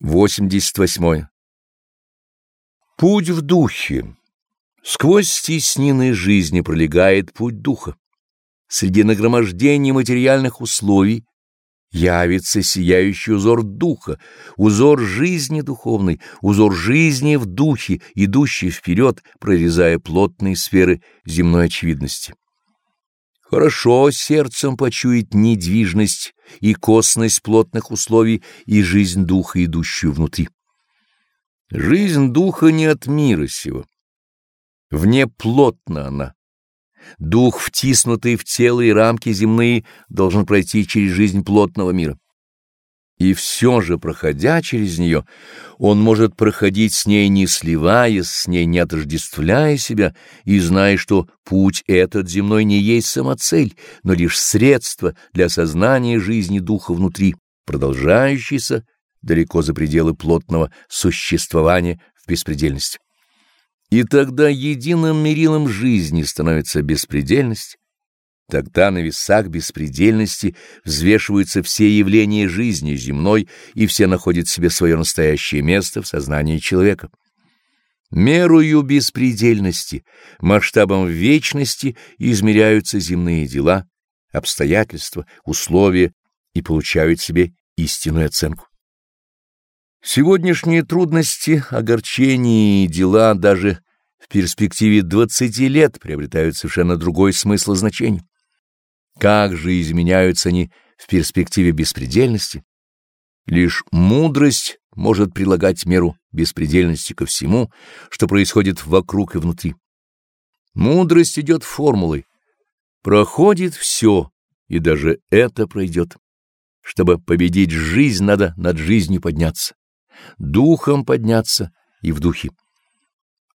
88. Путь в духе. Сквозь стеснины жизни пролегает путь духа. Среди нагромождений материальных условий явится сияющий узор духа, узор жизни духовной, узор жизни в духе, идущий вперед, прорезая плотные сферы земной очевидности. Хорошо сердцем почуять недвижность и косность плотных условий и жизнь духа, идущую внутри. Жизнь духа не от мира сего. Вне плотна она. Дух, втиснутый в тело и рамки земные, должен пройти через жизнь плотного мира. И все же, проходя через нее, он может проходить с ней не сливаясь, с ней не отождествляя себя, и зная, что путь этот земной не есть самоцель, но лишь средство для осознания жизни духа внутри, продолжающейся далеко за пределы плотного существования в беспредельность. И тогда единым мерилом жизни становится беспредельность, Тогда на весах беспредельности взвешиваются все явления жизни земной, и все находят себе свое настоящее место в сознании человека. Мерою беспредельности, масштабом вечности измеряются земные дела, обстоятельства, условия и получают себе истинную оценку. Сегодняшние трудности, огорчения и дела даже в перспективе 20 лет приобретают совершенно другой смысл и значение. Как же изменяются они в перспективе беспредельности? Лишь мудрость может прилагать меру беспредельности ко всему, что происходит вокруг и внутри. Мудрость идет формулой. Проходит все, и даже это пройдет. Чтобы победить жизнь, надо над жизнью подняться, духом подняться и в духе.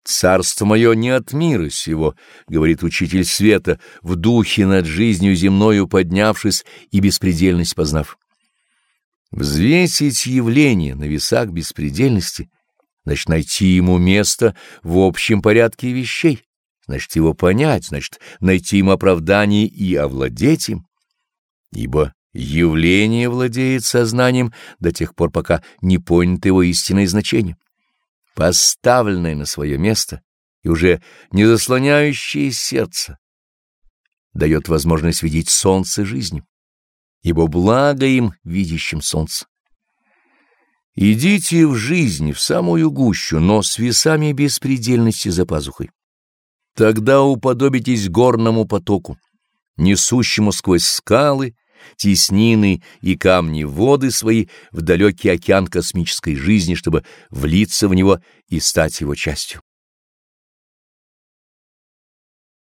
«Царство мое не от мира сего», — говорит учитель света, в духе над жизнью земною поднявшись и беспредельность познав. Взвесить явление на весах беспредельности, значит, найти ему место в общем порядке вещей, значит, его понять, значит, найти ему оправдание и овладеть им, ибо явление владеет сознанием до тех пор, пока не понято его истинное значение поставленное на свое место и уже не заслоняющее сердце, дает возможность видеть солнце жизни, ибо благо им, видящим солнце. Идите в жизнь, в самую гущу, но с весами беспредельности за пазухой. Тогда уподобитесь горному потоку, несущему сквозь скалы, теснины и камни воды свои в далекий океан космической жизни, чтобы влиться в него и стать его частью.